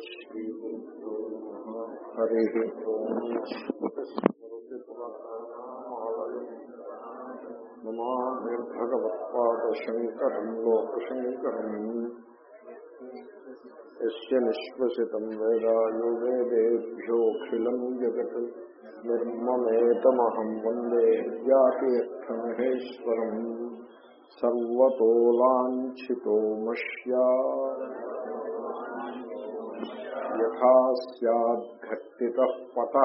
श्रीगुरुभ्यो नमः हरिः नमाभगवत्पादशङ्करम् लोकशङ्करम् यस्य निःश्वसितम् वेदायो वेदेभ्योऽखिलम् जगत् निर्ममेतमहम् वन्दे व्यापियर्थमहेश्वरम् सर्वतोलाञ्छितो मष्या యథా సద్ఘట్టిత పట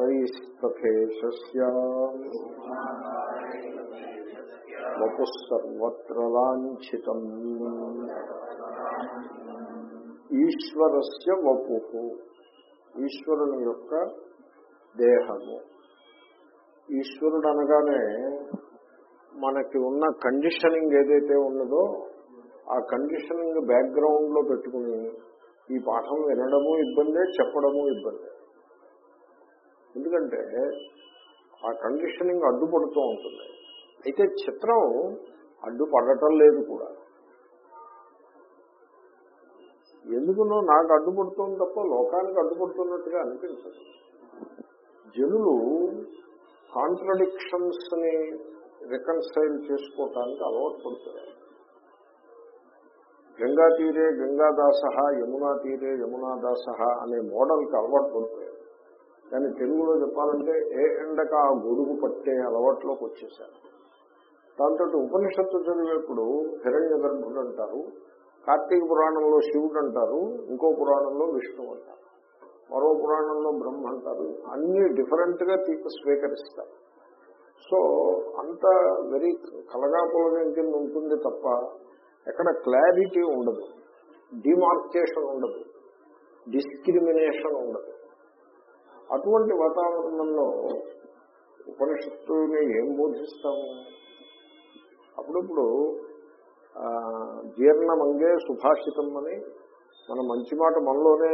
సూక్ష్మాకారైస్తథేష వపుసర్వత్ర లాంఛితం ఈశ్వరస్య వపు ఈశ్వరుని యొక్క దేహము. ఈశ్వరుడు అనగానే మనకి ఉన్న కండిషనింగ్ ఏదైతే ఉన్నదో ఆ కండిషనింగ్ బ్యాక్గ్రౌండ్లో పెట్టుకుని ఈ పాఠం వినడము ఇబ్బందే చెప్పడము ఇబ్బందే. ఎందుకంటే ఆ కండిషనింగ్ అడ్డుపడుతూ ఉంటుంది. అయితే చిత్రం అడ్డుపడటం లేదు కూడా. ఎందుకునో నాకు అడ్డుపడుతుంది తప్ప లోకానికి అడ్డుపడుతున్నట్టుగా అనిపించదు. జనులు కాంట్రడిక్షన్స్ని రికన్సైల్ చేసుకోవటానికి అలవాటు పడుతున్నారు. గంగా తీరే గంగాదాస యమునా తీరే యమునాదాస అనే మోడల్కి అలవాటు పడిపోయారు. కానీ తెలుగులో చెప్పాలంటే ఏ ఎండక ఆ గొడుగు పట్టే అలవాట్లోకి వచ్చేసారు దాంతో ఉపనిషత్తు చదివేప్పుడు హిరణ్య గర్భుడు అంటారు కార్తీక పురాణంలో శివుడు అంటారు ఇంకో పురాణంలో విష్ణువు అంటారు మరో పురాణంలో బ్రహ్మ అంటారు. అన్ని డిఫరెంట్గా తీపి స్వీకరిస్తారు. సో అంత వెరీ కలగాపులగం కింద ఉంటుంది తప్ప ఎక్కడ క్లారిటీ ఉండదు. డిమార్కేషన్ ఉండదు. డిస్క్రిమినేషన్ ఉండదు. అటువంటి వాతావరణంలో ఉపనిషత్తుని ఏం బోధిస్తాము? అప్పుడప్పుడు జీర్ణమంగే సుభాషితం అని మన మంచి మాట మనలోనే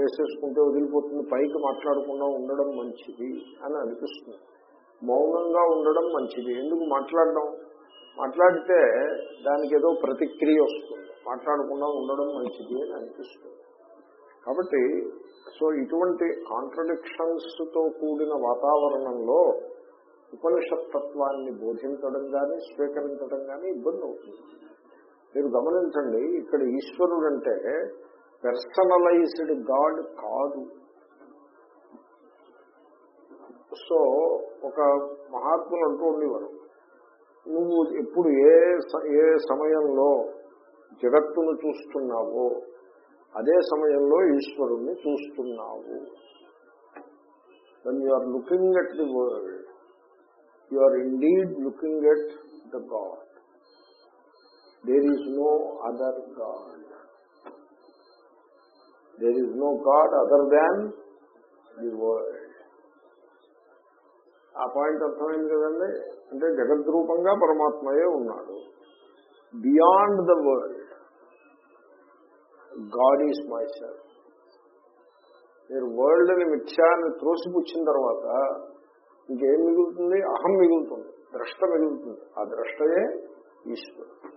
వేసేసుకుంటే వదిలిపోతుంది. పైకి మాట్లాడకుండా ఉండడం మంచిది అని అనిపిస్తుంది. మౌనంగా ఉండడం మంచిది. ఎందుకు మాట్లాడడం? మాట్లాడితే దానికి ఏదో ప్రతిక్రియ వస్తుంది. మాట్లాడకుండా ఉండడం మంచిది అని అనిపిస్తుంది. కాబట్టి సో ఇటువంటి కాంట్రడిక్షన్స్తో కూడిన వాతావరణంలో ఉపనిషత్తత్వాన్ని బోధించడం కానీ స్వీకరించడం కానీ ఇబ్బంది అవుతుంది. మీరు గమనించండి ఇక్కడ ఈశ్వరుడు అంటే పర్సనలైజ్డ్ గాడ్ కాదు. సో ఒక మహాత్ములు అంటూ ఉండేవారు. నువ్వు ఎప్పుడు ఏ ఏ సమయంలో జగత్తును చూస్తున్నావో అదే సమయంలో ఈశ్వరుణ్ణి చూస్తున్నావు. When you are looking at the world you are indeed looking at the God there is no other God there is no God other than the world ఆ పాయింట్ అర్థమైంది కదండి? అంటే జగద్రూపంగా పరమాత్మయే ఉన్నాడు. Beyond the world God is my self మీరు వరల్డ్ని మిథ్యాన్ని త్రోసిపుచ్చిన తర్వాత ఇంకేం మిగులుతుంది? అహం మిగులుతుంది ద్రష్ట మిగులుతుంది. ఆ ద్రష్టయే ఈశ్వరుడు.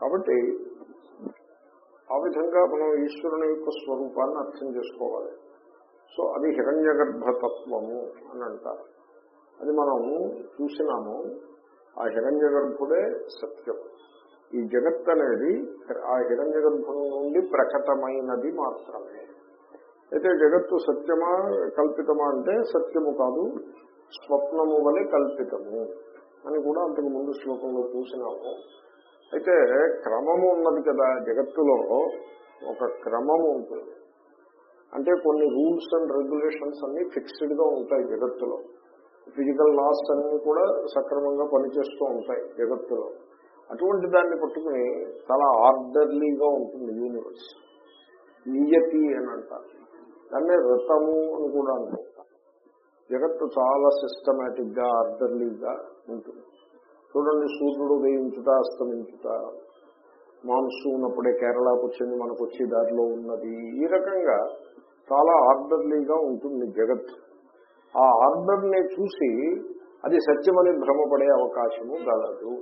కాబట్టి ఆ విధంగా మనం ఈశ్వరుని యొక్క స్వరూపాన్ని అర్థం చేసుకోవాలి. సో అది హిరణ్య గర్భతత్వము అని అంటారు. అది మనం చూసినాము ఆ హిరణ్య గర్భుడే సత్యం. ఈ జగత్ అనేది ఆ హిరణ్య గర్భం నుండి ప్రకటమైనది మాత్రమే. అయితే జగత్తు సత్యమా కల్పితమా అంటే సత్యము కాదు స్వప్నము వలె కల్పితము అని కూడా అంతకు ముందు శ్లోకంలో చూసినాము. అయితే క్రమము ఉన్నది కదా జగత్తులో ఒక క్రమము ఉంటుంది. అంటే కొన్ని రూల్స్ అండ్ రెగ్యులేషన్స్ అన్ని ఫిక్స్డ్గా ఉంటాయి జగత్తులో. ఫిజికల్ లాస్ అన్ని కూడా సక్రమంగా పనిచేస్తూ ఉంటాయి జగత్తులో. అటువంటి దాన్ని పట్టుకుని చాలా ఆర్డర్లీగా ఉంటుంది యూనివర్స్. నియతి అని అంటారు. దాన్నే రతము అని కూడా అనుకుంటారు జగత్తు చాలా సిస్టమేటిక్గా ఆర్డర్లీగా ఉంటుంది. చూడండి సూర్యుడు ఉదయించుట అస్తమించుట. మాన్సూన్ అప్పుడే కేరళకు వచ్చింది మనకు వచ్చి దారిలో ఉన్నది. ఈ రకంగా చాలా ఆర్డర్లీగా ఉంటుంది జగత్ ఆ ఆర్డర్ని చూసి అది సత్యమని భ్రమపడే అవకాశము కలదు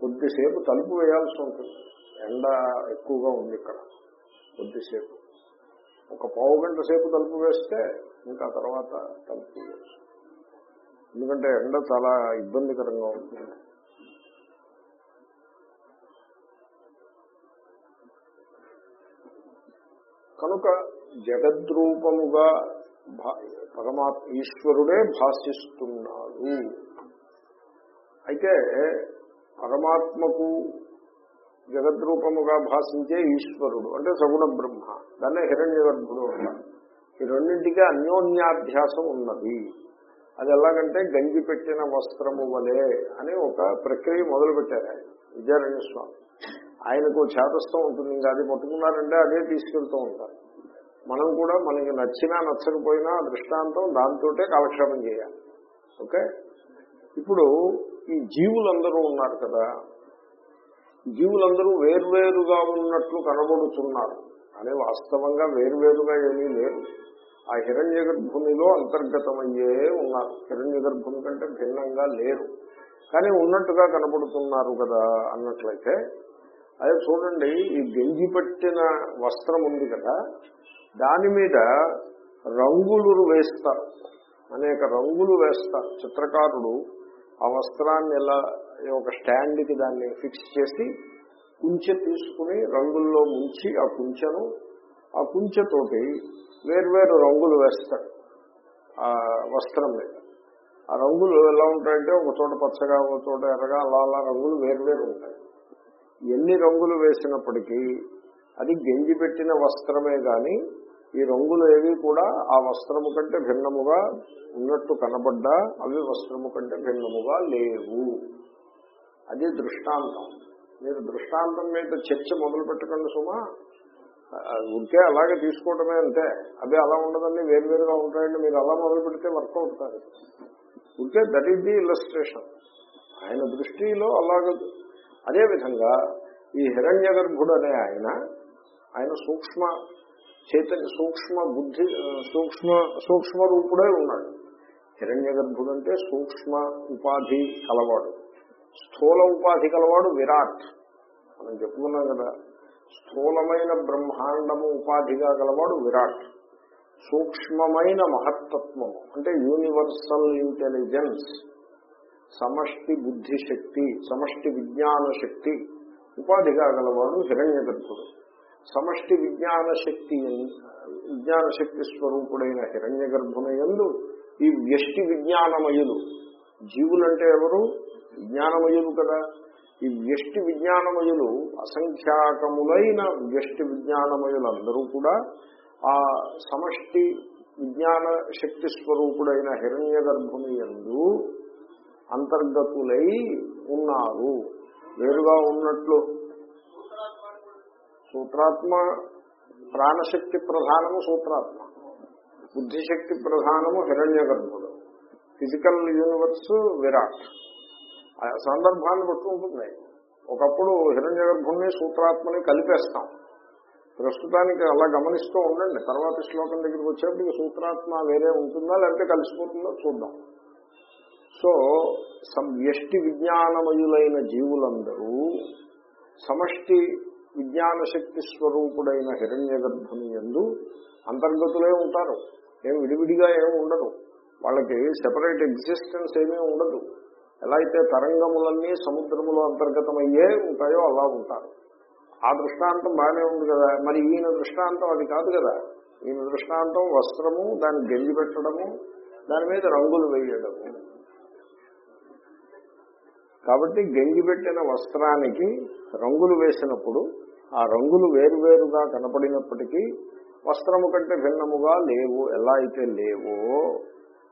కొద్దిసేపు తలుపు వేయాల్సి ఉంటుంది. ఎండ ఎక్కువగా ఉంది ఇక్కడ. కొద్దిసేపు. ఒక పావు గంట సేపు తలుపు వేస్తే ఇంకా తర్వాత తలుపు ఎందుకంటే ఎండ చాలా ఇబ్బందికరంగా ఉంటుంది. కనుక జగద్రూపముగా పరమాత్మ ఈశ్వరుడే భాషిస్తున్నాడు. అయితే పరమాత్మకు జగద్రూపముగా భాషించే ఈశ్వరుడు అంటే సగుణ బ్రహ్మ దాన్నే హిరణ్య గర్భుడు ఈ రెండింటికి అన్యోన్యాధ్యాసం ఉన్నది. అది ఎలాగంటే గంజి పెట్టిన వస్త్రము వలె అని ఒక ప్రక్రియ మొదలు పెట్టారు ఆయన విద్యారణ్య స్వామి. ఆయనకు చేతస్థం ఉంటుంది ఇంకా అది పట్టుకున్నారంటే అదే తీసుకెళ్తూ ఉంటారు. మనం కూడా మనకి నచ్చినా నచ్చకపోయినా దృష్టాంతం దాంతోటే కాలక్షేపం చేయాలి. ఓకే? ఇప్పుడు ఈ జీవులందరూ ఉన్నారు కదా. జీవులందరూ వేర్వేరుగా ఉన్నట్లు కనబడుతున్నారు. అనే వాస్తవంగా వేర్వేరుగా ఏమీ లేరు ఆ హిరణ్య గర్భునిలో అంతర్గతమయ్యే ఉన్నారు. హిరణ్య గర్భుని కంటే భిన్నంగా లేరు. కానీ ఉన్నట్టుగా కనబడుతున్నారు కదా అన్నట్లయితే అదే చూడండి ఈ గంజి పట్టిన వస్త్రం ఉంది కదా. దాని మీద రంగులు వేస్తారు అనేక రంగులు వేస్తారు చిత్రకారుడు ఆ వస్త్రాన్ని ఎలా ఒక స్టాండ్కి దాన్ని ఫిక్స్ చేసి కుంచె తీసుకుని రంగుల్లో ముంచి ఆ కుంచెను ఆ కుంచెతోటి వేర్వేరు రంగులు వేస్తాడు ఆ వస్త్రం మీద. ఆ రంగులు ఎలా ఉంటాయంటే ఒక చోట పచ్చగా ఒక చోట ఎర్రగా అలా అలా రంగులు వేర్వేరు ఉంటాయి. ఎన్ని రంగులు వేసినప్పటికీ అది గెంజి పెట్టిన వస్త్రమే కానీ ఈ రంగులు ఏవి కూడా ఆ వస్త్రము కంటే భిన్నముగా ఉన్నట్టు కనబడ్డా అవి వస్త్రము కంటే భిన్నముగా లేవు. అది దృష్టాంతం. మీరు దృష్టాంతం మీద చర్చ మొదలు పెట్టకండి సుమా. ఉంటే అలాగే తీసుకోవటమే అంతే. అదే అలా ఉండదండి వేరువేరుగా ఉంటాయండి. మీరు అలా మొదలు పెడితే వర్కౌట్ కాదు. ఉంటే దట్ ఈస్ ది ఇల్లస్ట్రేషన్ ఆయన దృష్టిలో అలాగదు అదేవిధంగా ఈ హిరణ్య గర్భుడు అనే ఆయన ఆయన సూక్ష్మ చైతన్య సూక్ష్మ బుద్ధి సూక్ష్మ సూక్ష్మ రూపుడే ఉన్నాడు. హిరణ్య గర్భుడంటే సూక్ష్మ ఉపాధి కలవాడు. స్థూల ఉపాధి కలవాడు విరాట్. మనం చెప్పుకున్నాం కదా స్థూలమైన బ్రహ్మాండము ఉపాధిగా గలవాడు విరాట్. సూక్ష్మమైన మహత్తత్వము అంటే యూనివర్సల్ ఇంటెలిజెన్స్ సమష్టి బుద్ధి శక్తి సమష్టి విజ్ఞాన శక్తి ఉపాధిగా గలవాడు హిరణ్య గర్భుడు సమష్టి విజ్ఞాన శక్తి విజ్ఞాన శక్తి స్వరూపుడైన హిరణ్య గర్భునయందు ఈ వ్యష్టి విజ్ఞానమయులు. జీవులంటే ఎవరు? విజ్ఞానమయులు కదా. ఈ వ్యష్టి విజ్ఞానమయులు అసంఖ్యాకములైన వ్యష్టి విజ్ఞానమయులందరూ కూడా ఆ సమష్టి విజ్ఞాన శక్తి స్వరూపుడైన హిరణ్య గర్భుని ఎందు అంతర్గతులై ఉన్నారు. వేరుగా ఉన్నట్లు సూత్రాత్మ ప్రాణశక్తి ప్రధానము సూత్రాత్మ. బుద్ధిశక్తి ప్రధానము హిరణ్య గర్భుడు ఫిజికల్ యూనివర్స్ విరాట్. ఆ సందర్భాన్ని బట్టి ఉంటుంది. ఒకప్పుడు హిరణ్య గర్భుణ్ణి సూత్రాత్మని కలిపేస్తాం. ప్రస్తుతానికి అలా గమనిస్తూ ఉండండి. తర్వాత శ్లోకం దగ్గరికి వచ్చేప్పటికి సూత్రాత్మ వేరే ఉంటుందా లేకపోతే కలిసిపోతుందో చూద్దాం. సో సం వ్యష్టి విజ్ఞానమయులైన జీవులందరూ సమష్టి విజ్ఞాన శక్తి స్వరూపుడైన హిరణ్య గర్భుని ఎందు అంతర్గతులే ఉంటారు. ఏం విడివిడిగా ఏమి ఉండదు వాళ్ళకి సెపరేట్ ఎగ్జిస్టెన్స్ ఏమీ ఉండదు. ఎలా అయితే తరంగములన్నీ సముద్రములో అంతర్గతమయ్యే ఉంటాయో అలా ఉంటారు. ఆ దృష్టాంతం బాగానే ఉంది కదా. మరి ఈయన దృష్టాంతం అది కాదు కదా. ఈయన దృష్టాంతం వస్త్రము దాన్ని గెంజి పెట్టడము దాని మీద రంగులు వేయడము. కాబట్టి గెంజి పెట్టిన వస్త్రానికి రంగులు వేసినప్పుడు ఆ రంగులు వేరువేరుగా కనపడినప్పటికీ వస్త్రము కంటే భిన్నముగా లేవు. ఎలా అయితే లేవో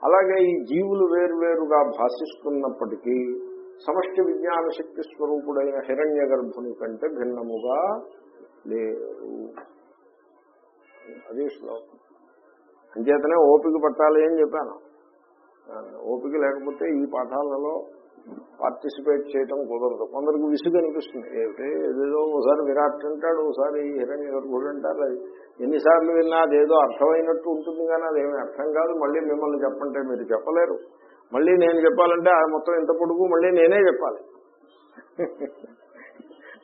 అలాగే ఈ జీవులు వేరువేరుగా భాషిస్తున్నప్పటికీ సమష్టి విజ్ఞాన శక్తి స్వరూపుడైన హిరణ్య గర్భుని కంటే భిన్నముగా లేరు అదే శ్లోకం. అంచేతనే ఓపిక పట్టాలి అని చెప్పాను. ఓపిక లేకపోతే ఈ పాఠాలలో పార్టిసిపేట్ చేయటం కుదరదు. కొందరికి విసుగు అనిపిస్తుంది. ఏమిటి? ఏదేదో ఒకసారి విరాట్ అంటాడు ఒకసారి హిరణ్య గర్భుడు అంటారు. అది ఎన్నిసార్లు విన్నా అదేదో అర్థమైనట్టు ఉంటుంది కానీ అదేమీ అర్థం కాదు. మళ్ళీ మిమ్మల్ని చెప్పంటే మీరు చెప్పలేరు. మళ్ళీ నేను చెప్పాలంటే ఆ మొత్తం ఇంత పొడుగు మళ్ళీ నేనే చెప్పాలి.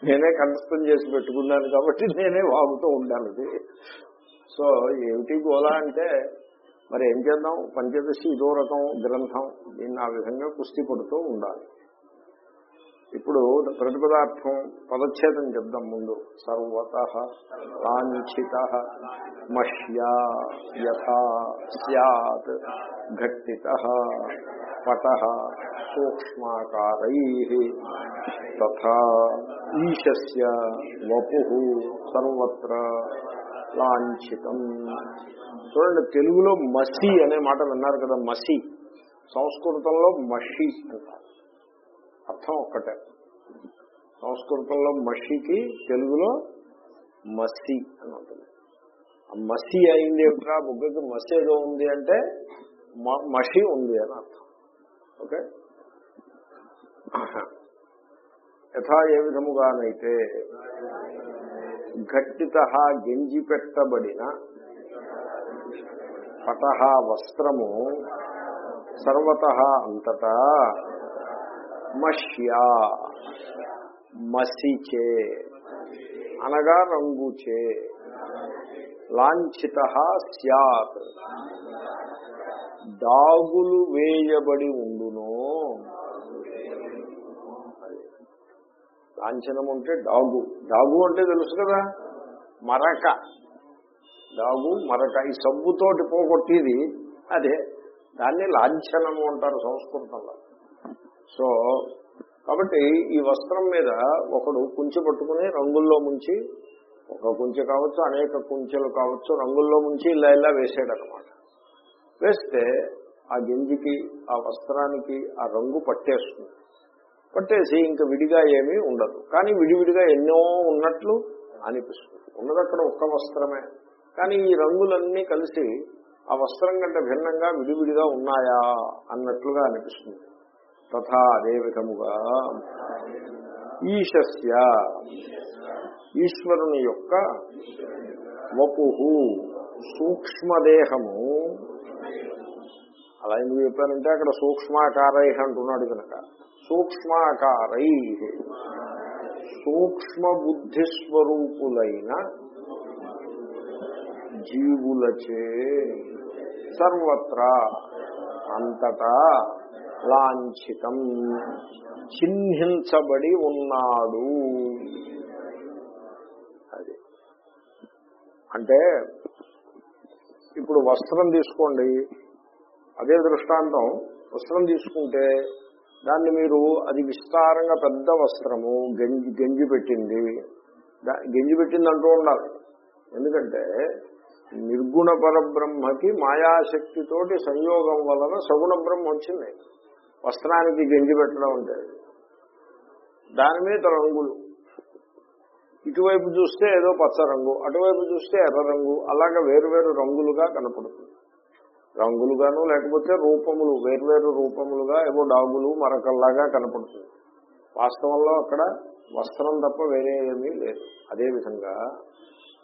నేనే కంఠస్థం చేసి పెట్టుకున్నాను కాబట్టి నేనే వాగుతూ ఉండాలి. సో ఏమిటి గోలా అంటే మరి ఏం చేద్దాం? పంచదశి ఇదో రకం గ్రంథం. దీన్ని ఆ విధంగా కుస్తీ పడుతూ ఉండాలి. ఇప్పుడు ప్రతిపదార్థం పదచ్ఛేదం చెప్దాం ముందు. సర్వత లాంఛిత మష్యా యథా సత్ ఘట్టిత పట సూక్ష్మాకారై తథా ఈశస్య వపు సర్వత్ర లాంఛితం. చూడండి తెలుగులో మసి అనే మాట విన్నారు కదా మసి. సంస్కృతంలో మషి అంటారు అర్థం ఒక్కటే. సంస్కృతంలో మషికి తెలుగులో మసి అని ఉంటుంది. ఆ మసి అయింది ఎప్పుడా బుగ్గకి మసి ఏదో ఉంది అంటే మషి ఉంది అని అర్థం. ఓకే? యథా ఏ విధముగానైతే ఘట్టిత గెంజి పెట్టబడిన పట వస్త్రము సర్వత అంతటా మష్యా మసిచే అనగా రంగుచే లాంఛిత సత్ దాగులు వేయబడి ఉండును. కాంచనము అంటే డాగు. డాగు అంటే తెలుసు కదా? మరక. డాగు మరక. ఈ సబ్బుతోటి పోగొట్టేది అదే. దాన్ని లాంఛనము అంటారు సంస్కృతంలో. సో కాబట్టి ఈ వస్త్రం మీద ఒకడు కుంచె పట్టుకుని రంగుల్లో ముంచి ఒక కుంచె కావచ్చు అనేక కుంచెలు కావచ్చు రంగుల్లో ముంచి ఇలా ఇలా వేసాడు అనమాట వేస్తే ఆ గింజికి ఆ వస్త్రానికి ఆ రంగు పట్టేస్తుంది. పట్టేసి ఇంకా విడిగా ఏమీ ఉండదు. కానీ విడివిడిగా ఎన్నో ఉన్నట్లు అనిపిస్తుంది. ఉన్నది అక్కడ ఒక్క వస్త్రమే. కానీ ఈ రంగులన్నీ కలిసి ఆ వస్త్రం కంటే భిన్నంగా విడివిడిగా ఉన్నాయా అన్నట్లుగా అనిపిస్తుంది. తథా అదే విధముగా ఈశస్య ఈశ్వరుని యొక్క వపుహు సూక్ష్మదేహము. అలా ఎందుకు చెప్పారంటే అక్కడ సూక్ష్మాకారై అంటున్నాడు కనుక. సూక్ష్మాకారై సూక్ష్మ బుద్ధి స్వరూపులైన జీవులచే సర్వత్రా అంతటా లాంఛితం చిహ్నించబడి ఉన్నాడు. అది. అంటే ఇప్పుడు వస్త్రం తీసుకోండి. అదే దృష్టాంతం. వస్త్రం తీసుకుంటే దాన్ని మీరు అది విస్తారంగా పెద్ద వస్త్రము గంజి గంజి పెట్టింది. గంజి పెట్టింది అంటూ ఉండాలి. ఎందుకంటే నిర్గుణ పరబ్రహ్మకి మాయాశక్తితోటి సంయోగం వలన సగుణ బ్రహ్మ వచ్చింది. వస్త్రానికి గంజి పెట్టడం అంటే దాని మీద రంగులు. ఇటువైపు చూస్తే ఏదో పచ్చ రంగు అటువైపు చూస్తే ఎర్ర రంగు అలాగా వేరువేరు రంగులుగా కనపడుతుంది. రంగులుగాను లేకపోతే రూపములు వేర్వేరు రూపములుగా ఏవో డాగులు మరకల్లాగా కనపడుతుంది. వాస్తవంలో అక్కడ వస్త్రం తప్ప వేరే ఏమీ లేదు. అదేవిధంగా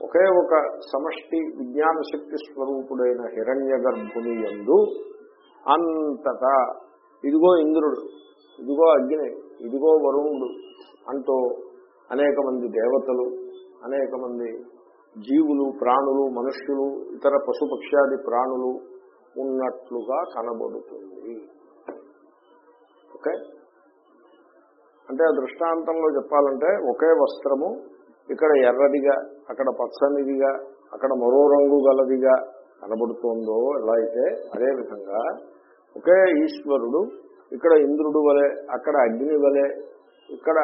ఒకే ఒక సమష్టి విజ్ఞాన శక్తి స్వరూపుడైన హిరణ్య గర్భుని ఎందు అంతటా ఇదిగో ఇంద్రుడు ఇదిగో అగ్ని ఇదిగో వరుణుడు అంటూ అనేక మంది దేవతలు అనేక మంది జీవులు ప్రాణులు మనుష్యులు ఇతర పశుపక్ష్యాది ప్రాణులు ఉన్నట్లుగా కనబడుతుంది. ఓకే? అంటే ఆ దృష్టాంతంలో చెప్పాలంటే ఒకే వస్త్రము ఇక్కడ ఎర్రదిగా అక్కడ పచ్చనిదిగా అక్కడ మరో రంగు గలదిగా కనబడుతోందో ఎలా అయితే అదేవిధంగా ఒకే ఈశ్వరుడు ఇక్కడ ఇంద్రుడు వలె అక్కడ అగ్ని వలె ఇక్కడ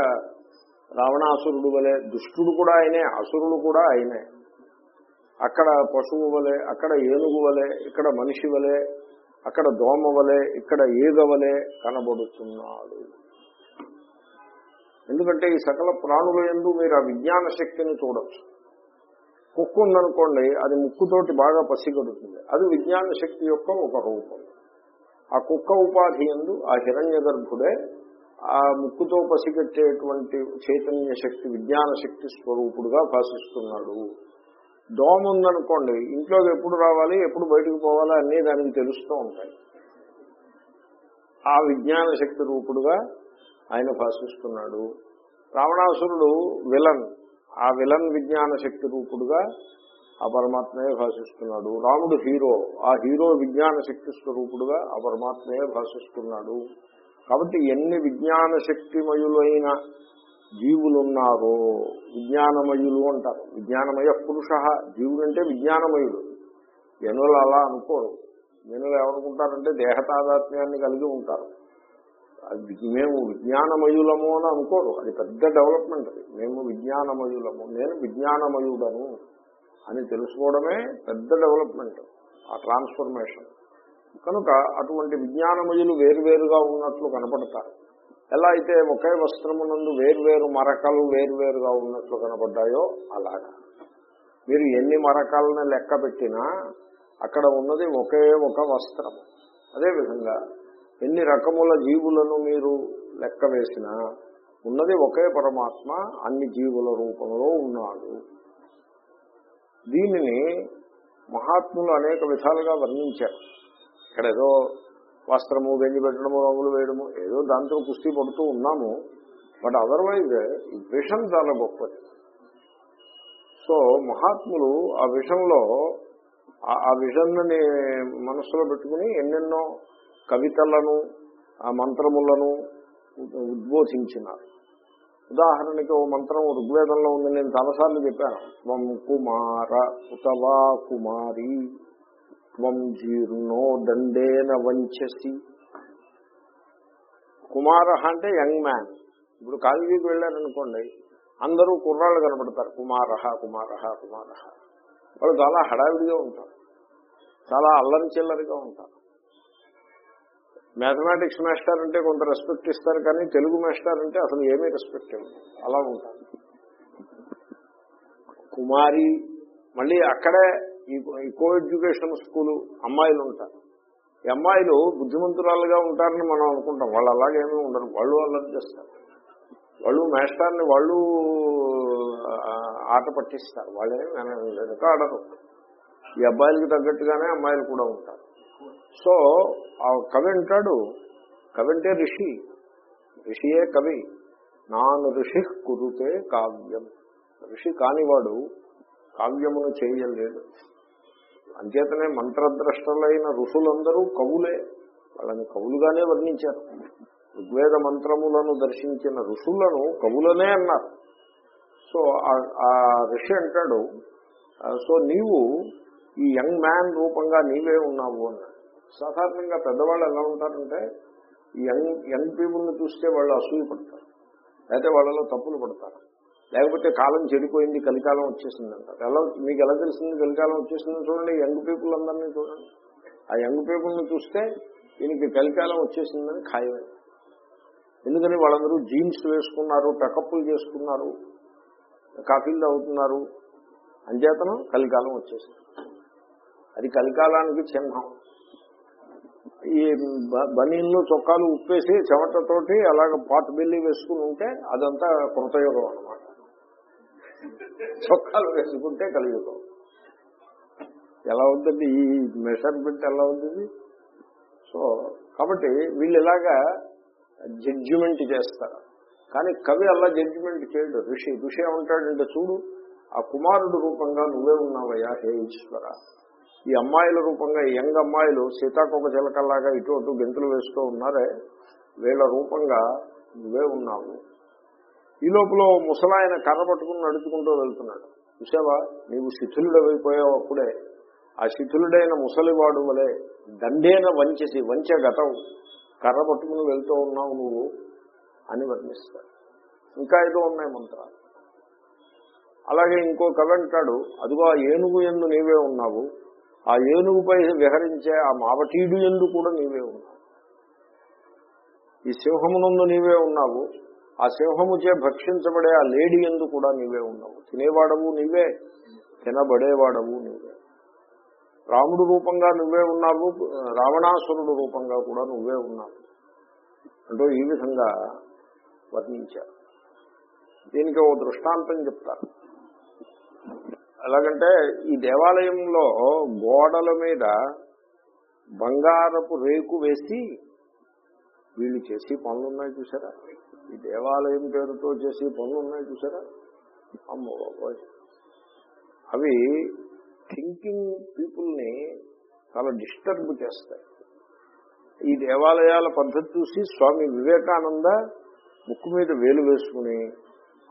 రావణాసురుడు వలె దుష్టుడు కూడా ఆయనే అసురుడు కూడా ఆయనే. అక్కడ పశువు వలె అక్కడ ఏనుగు వలె ఇక్కడ మనిషి వలె అక్కడ దోమ వలె ఇక్కడ ఈగ వలె కనబడుతున్నాడు. ఎందుకంటే ఈ సకల ప్రాణుల ఎందు మీరు ఆ విజ్ఞాన శక్తిని చూడొచ్చు. కుక్క ఉందనుకోండి అది ముక్కుతోటి బాగా పసిగడుతుంది. అది విజ్ఞాన శక్తి యొక్క ఒక రూపం. ఆ కుక్క ఉపాధి ఎందు ఆ హిరణ్య గర్భుడే ఆ ముక్కుతో పసిగట్టేటువంటి చైతన్య శక్తి విజ్ఞాన శక్తి స్వరూపుడుగా భాషిస్తున్నాడు. దోమ ఉందనుకోండి ఇంట్లోకి ఎప్పుడు రావాలి ఎప్పుడు బయటకు పోవాలి అన్నీ దానికి తెలుస్తూ ఉంటాయి. ఆ విజ్ఞాన శక్తి రూపుడుగా ఆయన భాషిస్తున్నాడు. రావణాసురుడు విలన్ ఆ విలన్ విజ్ఞాన శక్తి రూపుడుగా ఆ పరమాత్మయే భాషిస్తున్నాడు. రాముడు హీరో ఆ హీరో విజ్ఞాన శక్తి స్వరూపుడుగా ఆ పరమాత్మయే భాషిస్తున్నాడు. కాబట్టి ఎన్ని విజ్ఞాన శక్తిమయులైన జీవులున్నారో విజ్ఞానమయులు అంటారు. విజ్ఞానమయ పురుష జీవుడు అంటే విజ్ఞానమయుడు. జనులు అలా అనుకోరు. జనులు ఏమనుకుంటారంటే దేహతాదాత్మ్యాన్ని కలిగి ఉంటారు. అది మేము విజ్ఞానమయులము అని అనుకోరు. అది పెద్ద డెవలప్మెంట్ అది. మేము విజ్ఞానమయులము. నేను విజ్ఞానమయుడను అని తెలుసుకోవడమే పెద్ద డెవలప్మెంట్. ఆ ట్రాన్స్ఫర్మేషన్. కనుక అటువంటి విజ్ఞానమయులు వేరువేరుగా ఉన్నట్లు కనపడతారు ఎలా అయితే ఒకే వస్త్రమునందు వేర్వేరు మరకలు వేరువేరుగా ఉన్నట్లు కనపడ్డాయో అలాగా. మీరు ఎన్ని మరకాలను లెక్క పెట్టినా అక్కడ ఉన్నది ఒకే ఒక వస్త్రం. అదేవిధంగా ఎన్ని రకముల జీవులను మీరు లెక్క వేసినా ఉన్నది ఒకే పరమాత్మ అన్ని జీవుల రూపంలో ఉన్నాడు. దీనిని మహాత్ములు అనేక విధాలుగా వర్ణించారు. ఇక్కడ ఏదో వస్త్రము వెండి పెట్టడము రంగులు వేయడము ఏదో దాంతో కుస్తీ పడుతూ ఉన్నాము. బట్ అదర్వైజ్ ఈ విషం చాలా గొప్పది. సో మహాత్ములు ఆ విషంలో ఆ విషన్ని మనస్సులో పెట్టుకుని ఎన్నెన్నో కవితలను ఆ మంత్రములను ఉద్బోధించినారు. ఉదాహరణకి ఓ మంత్రం ఋగ్వేదంలో ఉంది నేను చాలాసార్లు చెప్పాను. త్వం కుమార ఉతవా కుమారి త్వం జీర్ణో దండేన వంచసి. కుమార అంటే యంగ్ మ్యాన్. ఇప్పుడు కాలేజీకి వెళ్ళారనుకోండి అందరూ కుర్రాళ్ళు కనపడతారు కుమారహ కుమారహ కుమారహ. వాళ్ళు చాలా హడావిడిగా ఉంటారు. చాలా అల్లరి చిల్లరిగా ఉంటారు. మ్యాథమెటిక్స్ మాస్టర్ అంటే కొంత రెస్పెక్ట్ ఇస్తారు కానీ తెలుగు మాస్టర్ అంటే అసలు ఏమీ రెస్పెక్ట్ ఇవ్వదు అలా ఉంటారు. కుమారి మళ్ళీ అక్కడే ఈ కో ఎడ్యుకేషన్ స్కూలు అమ్మాయిలు ఉంటారు. ఈ అమ్మాయిలు బుద్ధిమంతురాలుగా ఉంటారని మనం అనుకుంటాం. వాళ్ళు అలాగేమీ ఉండరు. వాళ్ళు అల్లరి చేస్తారు. వాళ్ళు మాస్టర్ని వాళ్ళు ఆట పట్టిస్తారు. వాళ్ళే వెనక ఆడరు. ఈ అబ్బాయిలకి తగ్గట్టుగానే అమ్మాయిలు కూడా ఉంటారు. సో ఆ కవి అంటాడు కవి అంటే ఋషి. ఋషియే కవి. నాన్ ఋషి కురుతే కావ్యం. ఋషి కానివాడు కావ్యమును చేయలేడు. అంచేతనే మంత్రద్రష్టలైన ఋషులందరూ కవులే. వాళ్ళని కవులుగానే వర్ణించారు. ఋగ్వేద మంత్రములను దర్శించిన ఋషులను కవులనే అన్నారు. సో ఆ ఋషి అంటాడు సో నీవు ఈ యంగ్ మ్యాన్ రూపంగా నీవే ఉన్నావు అన్నాడు. సాధారణంగా పెద్దవాళ్ళు ఎలా ఉంటారంటే ఈ యంగ్ యంగ్ పీపుల్ని చూస్తే వాళ్ళు అసూయ పడతారు. అయితే వాళ్ళలో తప్పులు పడతారు. లేకపోతే కాలం చెడిపోయింది కలికాలం వచ్చేసింది అంటారు. ఎలా మీకు ఎలా తెలిసింది కలికాలం వచ్చేసింది చూడండి యంగ్ పీపుల్ అందరినీ చూడండి. ఆ యంగ్ పీపుల్ని చూస్తే దీనికి కలికాలం వచ్చేసిందని ఖాయమైంది ఎందుకని వాళ్ళందరూ జీన్స్ వేసుకున్నారు పెకప్పులు చేసుకున్నారు కాఫీలు తాగుతున్నారు. అంచేతనం కలికాలం వచ్చేసింది. అది కలికాలానికి చిహ్నం. ఈ బనీన్లు చొక్కాలు ఉప్పేసి చెమటతోటి అలాగ పాట్ బిల్లి వేసుకుని ఉంటే అదంతా కృతయుగం అనమాట చొక్కాలు వేసుకుంటే కలియుగం. ఎలా ఉంటుంది? ఈ మెషర్మెంట్ ఎలా ఉంటుంది? సో కాబట్టి వీళ్ళు ఇలాగా జడ్జిమెంట్ చేస్తారు కానీ కవి అలా జడ్జిమెంట్ చేయడు. ఋషి ఋషి ఏమంటాడంటే చూడు ఆ కుమారుడు రూపంగా నువ్వే ఉన్నావయ్యా హే ఈశ్వర. ఈ అమ్మాయిల రూపంగా యంగ్ అమ్మాయిలు సీతాకోక చిలకల్లాగా ఇటు అటు గెంతులు వేస్తూ ఉన్నారే వీళ్ళ రూపంగా నువ్వే ఉన్నావు. ఈ లోపల ముసలాయన కర్ర పట్టుకుని నడుచుకుంటూ వెళ్తున్నాడు. చూసావా? నీవు శిథిలుడవైపోయావు అప్పుడే. ఆ శిథిలుడైన ముసలివాడు వలె దండేన వంచేసి వంచ గతం కర్ర పట్టుకుని వెళ్తూ ఉన్నావు నువ్వు అని వర్ణిస్తాడు ఇంకా ఏదో ఉన్నాయి మంత్రాలు. అలాగే ఇంకో కవి అంటాడు అదిగో ఆ ఏనుగు ఎందు నీవే ఉన్నావు ఆ ఏనుగుపై విహరించే ఆ మావటీడు ఎందు కూడా నీవే ఉన్నావు. ఈ సింహమునందు నీవే ఉన్నావు ఆ సింహముచే భక్షించబడే ఆ లేడి ఎందు కూడా నీవే ఉన్నావు. తినేవాడవు నీవే తినబడేవాడవు నీవే. రాముడు రూపంగా నువ్వే ఉన్నావు రావణాసురుడు రూపంగా కూడా నువ్వే ఉన్నావు. అంటూ ఈ విధంగా వర్ణించారు. దీనికి ఓ దృష్టాంతం చెప్తారు. ఎలాగంటే ఈ దేవాలయంలో గోడల మీద బంగారపు రేకు వేసి వీళ్ళు చేసి పనులు ఉన్నాయి చూసారా? ఈ దేవాలయం పేరుతో చేసి పనులు ఉన్నాయి చూసారా? అమ్మో అవి థింకింగ్ పీపుల్ని చాలా డిస్టర్బ్ చేస్తాయి. ఈ దేవాలయాల పద్ధతి చూసి స్వామి వివేకానంద ముక్కు మీద వేలు వేసుకుని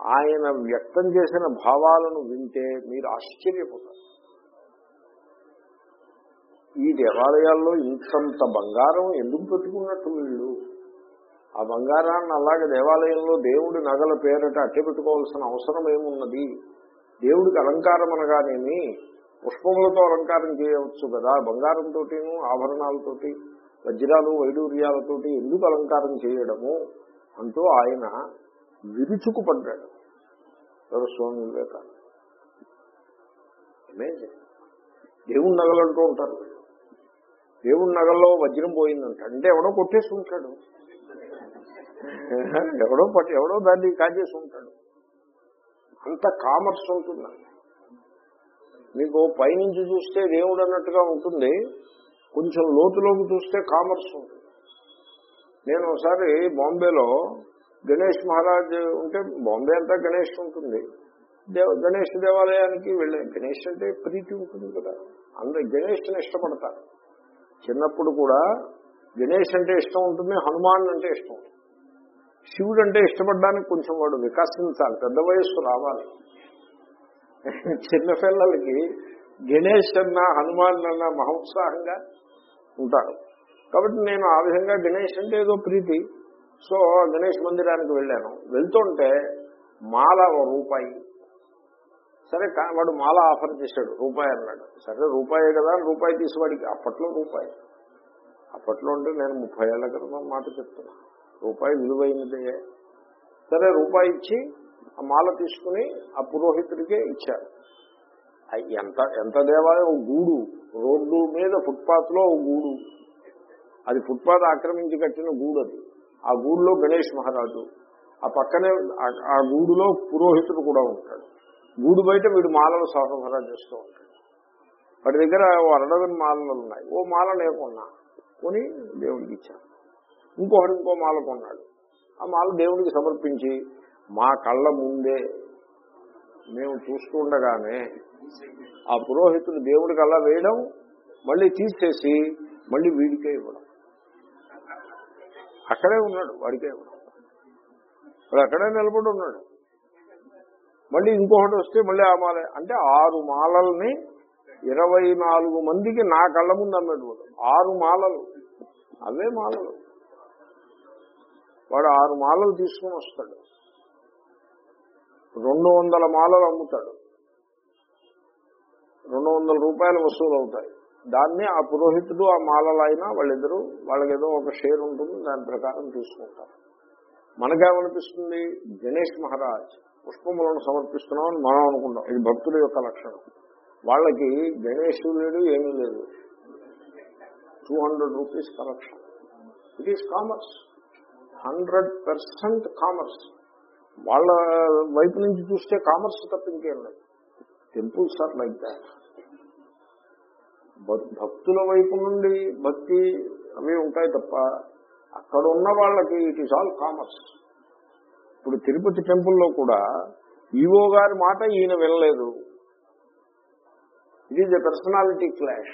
ఆయన వ్యక్తం చేసిన భావాలను వింటే మీరు ఆశ్చర్యపోతారు. ఈ దేవాలయాల్లో ఇంతంత బంగారం ఎందుకు పెట్టుకున్నట్టు వీళ్ళు? ఆ బంగారాన్ని అలాగే దేవాలయంలో దేవుడి నగల పేరట అట్టి పెట్టుకోవాల్సిన అవసరం ఏమున్నది? దేవుడికి అలంకారం అనగానేమి? పుష్పములతో అలంకారం చేయవచ్చు కదా. బంగారంతో ఆభరణాలతోటి వజ్రాలు వైడూర్యాలతోటి ఎందుకు అలంకారం చేయడము అంటూ ఆయన విరుచుకుపడ్డాడు. ఎవరు స్వామి వివేకానంద అమేజింగ్ నగలు అంటూ ఉంటారు. దేవుడి నగల్లో వజ్రం పోయిందంట. అంటే ఎవడో కొట్టేసి ఉంటాడు. ఎవడో పట్టి ఎవడో దాన్ని కాజేసి ఉంటాడు. అంత కామర్స్ ఉంటుందండి మీకు పైనుంచి చూస్తే దేవుడు అన్నట్టుగా ఉంటుంది. కొంచెం లోతులోకి చూస్తే కామర్స్ ఉంటుంది. నేను ఒకసారి బాంబేలో గణేష్ మహారాజ్ ఉంటే బాంబే అంతా గణేష్ ఉంటుంది. దేవ గణేష్ దేవాలయానికి వెళ్ళాను గణేష్ అంటే ప్రీతి ఉంటుంది కదా. అందరు గణేష్ని ఇష్టపడతారు. చిన్నప్పుడు కూడా గణేష్ అంటే ఇష్టం ఉంటుంది హనుమాన్ అంటే ఇష్టం ఉంటుంది. శివుడు అంటే ఇష్టపడడానికి కొంచెం వాడు వికసించాలి పెద్ద వయస్సు రావాలి. చిన్నపిల్లలకి గణేష్ అన్న హనుమాన్ అన్న మహోత్సాహంగా ఉంటారు. కాబట్టి నేను ఆ విధంగా గణేష్ అంటే ఏదో ప్రీతి. సో గణేష్ మందిరానికి వెళ్ళాను. వెళ్తుంటే మాల రూపాయి. సరే కా- వాడు మాల ఆఫర్ చేశాడు. రూపాయి అన్నాడు. సరే రూపాయే కదా అని రూపాయి తీసి వాడికి అప్పట్లో రూపాయి. అప్పట్లో అంటే నేను ముప్పై ఏళ్ళ క్రితం మాట చెప్తున్నా. రూపాయి విలువైనదే. సరే రూపాయి ఇచ్చి ఆ మాల తీసుకుని ఆ పురోహితుడికే ఇచ్చారు. ఎంత ఎంత దేవాలయం? గూడు. రోడ్డు మీద ఫుట్పాత్లో గూడు. అది ఫుట్పాత్ ఆక్రమించి కట్టిన గూడు అది. ఆ గూడులో గణేష్ మహారాజు. ఆ పక్కనే ఆ- గూడులో పురోహితుడు కూడా ఉంటాడు. గూడు బయట వీడు మాలలు సరఫరా చేస్తూ ఉంటాడు. వాటి దగ్గర ఓ అరడవిన మాలలు ఉన్నాయి. ఓ మాల లేకున్నా కొని దేవుడికి ఇచ్చాను ఇంకొకటి ఇంకో మాల కొన్నాడు. ఆ మాల దేవుడికి సమర్పించి మా కళ్ళ ముందే మేము చూస్తుండగానే ఆ పురోహితుడు దేవుడికి అలా వేయడం మళ్ళీ తీసేసి మళ్ళీ వీడికే ఇవ్వడం. అక్కడే ఉన్నాడు వాడికే ఇవ్వడం. వాడు అక్కడే నిలబడి ఉన్నాడు. మళ్ళీ ఇంకొకటి వస్తే మళ్ళీ ఆ మాల అంటే ఆరు మాలల్ని ఇరవై నాలుగు మందికి నా కళ్ళ ముందు అమ్మాడు వాడు. ఆరు మాలలు అవే మాలలు. వాడు ఆరు మాలలు తీసుకుని వస్తాడు. రెండు వందల మాలలు అమ్ముతాడు. రెండు వందల రూపాయలు వసూలు అవుతాయి దాన్ని ఆ పురోహితుడు ఆ మాలలైనా వాళ్ళిద్దరూ వాళ్ళకి ఏదో ఒక షేర్ ఉంటుంది దాని ప్రకారం తీసుకుంటారు. మనకేమనిపిస్తుంది? గణేష్ మహారాజ్ పుష్పములను సమర్పిస్తున్నామని మనం అనుకుంటాం ఇది భక్తుల యొక్క లక్షణం. వాళ్ళకి గణేశుడు లేడు ఏమీ లేదు. Two hundred rupees collection. It is commerce. Hundred percent commerce. వాళ్ళ వైపు నుంచి చూస్తే కామర్స్ తప్ప ఇంకేం లేదు. టెంపుల్స్ ఆర్ లైక్ దాట్ భక్తుల వైపు నుండి భక్తి అవి ఉంటాయి తప్ప అక్కడ ఉన్న వాళ్ళకి ఇట్ ఈస్ ఆల్ కామర్స్ ఇప్పుడు తిరుపతి టెంపుల్లో కూడా ఈవో గారి మాట ఈయన వినలేదు. It is a personality clash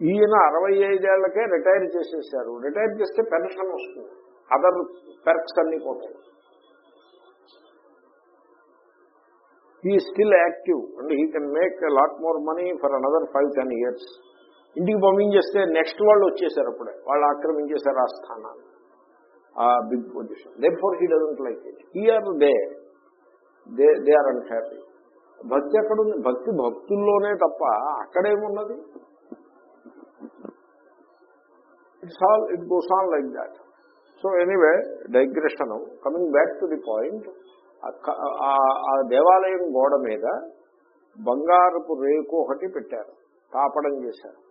ఈయన అరవై ఐదేళ్ళకే రిటైర్ చేసేసారు రిటైర్ చేస్తే పెన్షన్ వస్తుంది. అదర్ పెర్క్స్ అన్ని పోతాయి. He still active and he can make lot more money for another five ten years ఇంటికి పంపించేస్తే నెక్స్ట్ వాళ్ళు వచ్చేసారు అప్పుడే. వాళ్ళు ఆక్రమించేశారు ఆ స్థానాన్ని. ఆ big position then for he doesn't like it here they they they are unhappy భక్తి ఎక్కడుంది భక్తి భక్తుల్లోనే తప్ప అక్కడేమున్నది it's all it goes on like that so anyway digression coming back to the point ఆ దేవాలయం గోడ మీద బంగారపు రేకు ఒకటి పెట్టారు. తాపడం చేశారు.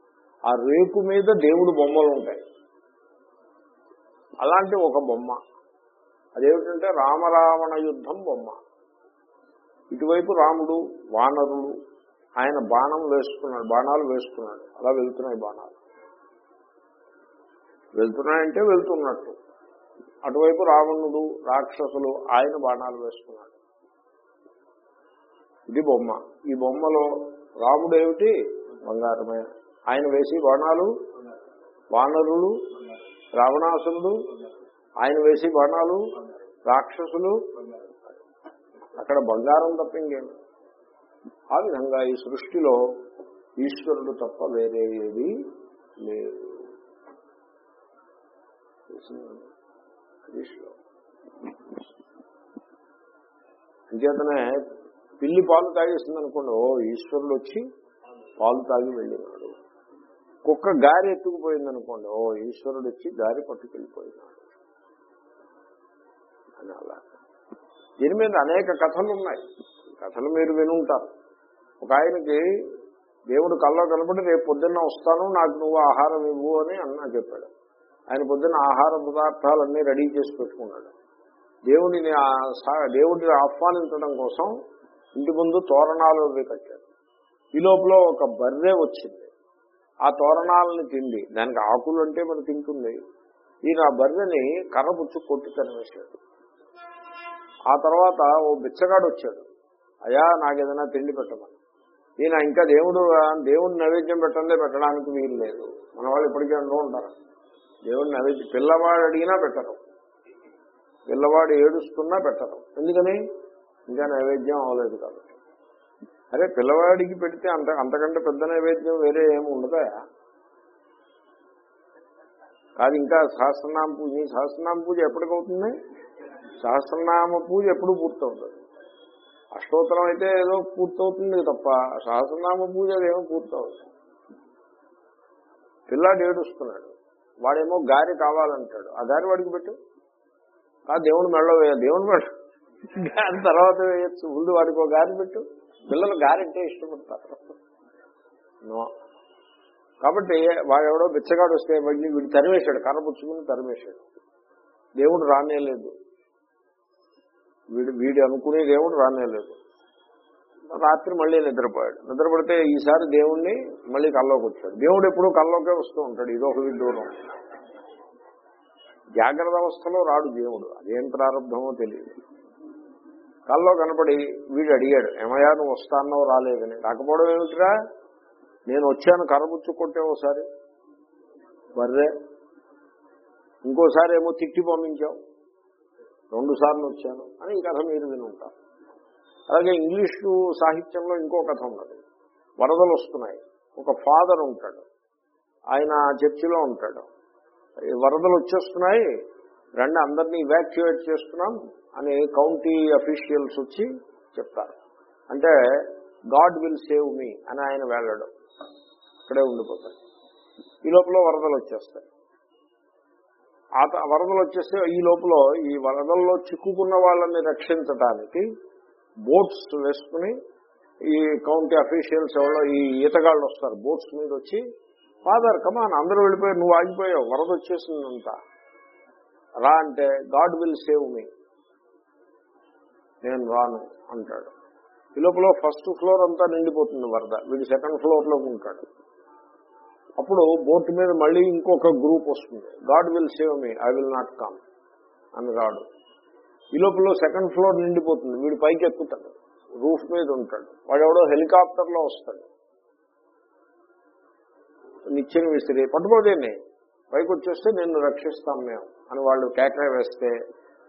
ఆ రేకు మీద దేవుడు బొమ్మలు ఉంటాయి. అలాంటి ఒక బొమ్మ. అదేమిటంటే రామరావణ యుద్ధం బొమ్మ. ఇటువైపు రాముడు వానరుడు ఆయన బాణం వేసుకున్నాడు బాణాలు వేసుకున్నాడు. అలా వెళ్తున్నాయి బాణాలు. వెళ్తున్నాయంటే వెళ్తున్నట్టు. అటువైపు రావణుడు రాక్షసులు ఆయన బాణాలు వేసుకున్నాడు. ఇది బొమ్మ. ఈ బొమ్మలో రాముడు ఏమిటి బంగారమే. ఆయన వేసి బాణాలు వానరులు రావణాసురుడు ఆయన వేసి బాణాలు రాక్షసులు. అక్కడ బంగారం తప్ప ఇంకేమి ఆ విధంగా ఈ సృష్టిలో ఈశ్వరుడు తప్ప వేరే ఏది లేదు. ఈశ్వరుడు అంచేతనే పిల్లి పాలు తాగేస్తుంది అనుకోండి ఓ ఈశ్వరుడు వచ్చి పాలు తాగి వెళ్ళినాడు. కుక్క గారి ఎత్తుకుపోయింది అనుకోండి ఓ ఈశ్వరుడు వచ్చి గారి పట్టుకెళ్ళిపోయినాడు. అని అలా. దీని మీద అనేక కథలు ఉన్నాయి కథలు మీరు వినుంటారు. ఒక ఆయనకి దేవుడు కల్లో కనబడి రేపు పొద్దున్న వస్తాను నాకు నువ్వు ఆహారం ఇవ్వు అని అన్నా చెప్పాడు. ఆయన పొద్దున్న ఆహార పదార్థాలన్నీ రెడీ చేసి పెట్టుకున్నాడు. దేవుడిని దేవుడిని ఆహ్వానించడం కోసం ఇంటి ముందు తోరణాలు కట్టాడు ఈ లోపల ఒక బర్రె వచ్చింది. ఆ తోరణాలని తిండి దానికి ఆకులు అంటే మనం తింటుంది. ఈయన ఆ బర్రెని కర్ర పుచ్చు కొట్టి తరిమేశాడు. ఆ తర్వాత ఓ బిచ్చగాడు వచ్చాడు. అయ్యా నాకేదైనా తిండి పెట్టమని. ఈయన ఇంకా దేవుడు దేవుడిని నైవేద్యం పెట్టండి పెట్టడానికి వీలు లేదు. మన వాళ్ళు ఇప్పటికే అంటూ ఉంటారు. దేవుడిని నైవేద్యం పిల్లవాడు అడిగినా పెట్టరు. పిల్లవాడు ఏడుస్తున్నా పెట్టరు. ఎందుకని? ఇంకా నైవేద్యం అవ్వలేదు కాబట్టి. అరే పిల్లవాడికి పెడితే అంత అంతకంటే పెద్ద నైవేద్యం వేరే ఏమి ఉండదా? కాదు ఇంకా సహస్రనామ పూజ ఈ సహస్రనామ పూజ ఎప్పటికవుతుంది? సహస్రనామ పూజ ఎప్పుడు పూర్తవుతుంది? అష్టోత్తరం అయితే ఏదో పూర్తవుతుంది తప్ప సహస్రనామ పూజ అదేమో పూర్తవుతుంది పిల్లాడు ఏడుస్తున్నాడు. వాడేమో గారి కావాలంటాడు. ఆ గారి వాడికి పెట్టు. ఆ దేవుడు మెళ్ళ వేయ. దేవుని మెళ్ళ గారి తర్వాత వేయచ్చు. ముందు వాడికి ఒక గారి పెట్టు. పిల్లలు గారంటే ఇష్టపడతారు. నో. కాబట్టి వాడు ఎవడో బిచ్చగాడు వస్తే మళ్ళీ వీడు తరిమేశాడు. కర్ర తరిమేశాడు. దేవుడు రానేలేదు. వీడు వీడు అనుకునే దేవుడు రానేలేదు. రాత్రి మళ్ళీ నిద్రపోయాడు. నిద్రపడితే ఈసారి దేవుణ్ణి మళ్ళీ కల్లోకి వచ్చాడు. దేవుడు ఎప్పుడూ కల్లోకే వస్తూ ఉంటాడు. ఇదో ఒక విడ్డూరం జాగ్రత్త అవస్థలో రాడు దేవుడు. అదేం ప్రారంభమో తెలియదు. కల్లో కనపడి వీడు అడిగాడు ఏమయ్యా నువ్వు వస్తానో రాలేదని? రాకపోవడం ఏమిటిరా? నేను వచ్చాను కర్రబుచ్చు కొట్టే ఒకసారి బర్రే ఇంకోసారి ఏమో తిట్టి పంపించావు. రెండు సార్లు వచ్చాను. అని ఈ కథ మీరు వినుంటారు. అలాగే ఇంగ్లీషు సాహిత్యంలో ఇంకో కథ ఉన్నది. వరదలు వస్తున్నాయి. ఒక ఫాదర్ ఉంటాడు. ఆయన చర్చిలో ఉంటాడు. ఈ వరదలు వచ్చేస్తున్నాయి. రండి అందరినీ ఇవాక్యుయేట్ చేస్తున్నాం అని కౌంటీ అఫీషియల్స్ వచ్చి చెప్తారు. అంటే గాడ్ విల్ సేవ్ మీ అని ఆయన వెళ్ళడం. ఇక్కడే ఉండిపోతాడు ఈ లోపల వరదలు వచ్చేస్తాయి. ఆ వరదలు వచ్చేస్తే ఈ లోపల ఈ వరదల్లో చిక్కుకున్న వాళ్ళని రక్షించడానికి బోట్స్ వేసుకుని ఈ కౌంటీ అఫీషియల్స్ ఎవరో ఈ ఈతగాళ్ళు వస్తారు బోట్స్ మీద వచ్చి ఫాదర్ కమాన్ అందరూ వెళ్ళిపోయి నువ్వు ఆగిపోయావు వరద వచ్చేసిందంతా రా అంటే గాడ్ విల్ సేవ్ మీ నేను రాను అంటాడు. ఈ లోపల ఫస్ట్ ఫ్లోర్ అంతా నిండిపోతుంది వరద వీడు సెకండ్ ఫ్లోర్లో ఉంటాడు. అప్పుడు బోట్ మీద మళ్ళీ ఇంకొక గ్రూప్ వస్తుంది. God will save me I will not come అని రాడు. ఈ లోపల సెకండ్ ఫ్లోర్ నిండిపోతుంది. వీడు పైకి ఎక్కుతాడు రూఫ్ మీద ఉంటాడు. వాడెవడో హెలికాప్టర్లో వస్తాడు. నిచ్చెన విసిరి పట్టుకోదేన్ని పైకి వచ్చేస్తే నిన్ను రక్షిస్తాం మేము అని వాళ్ళు కేకరే వేస్తే